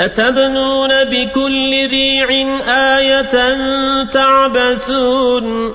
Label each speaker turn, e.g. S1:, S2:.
S1: أتبنون بكل ريع آية تعبثون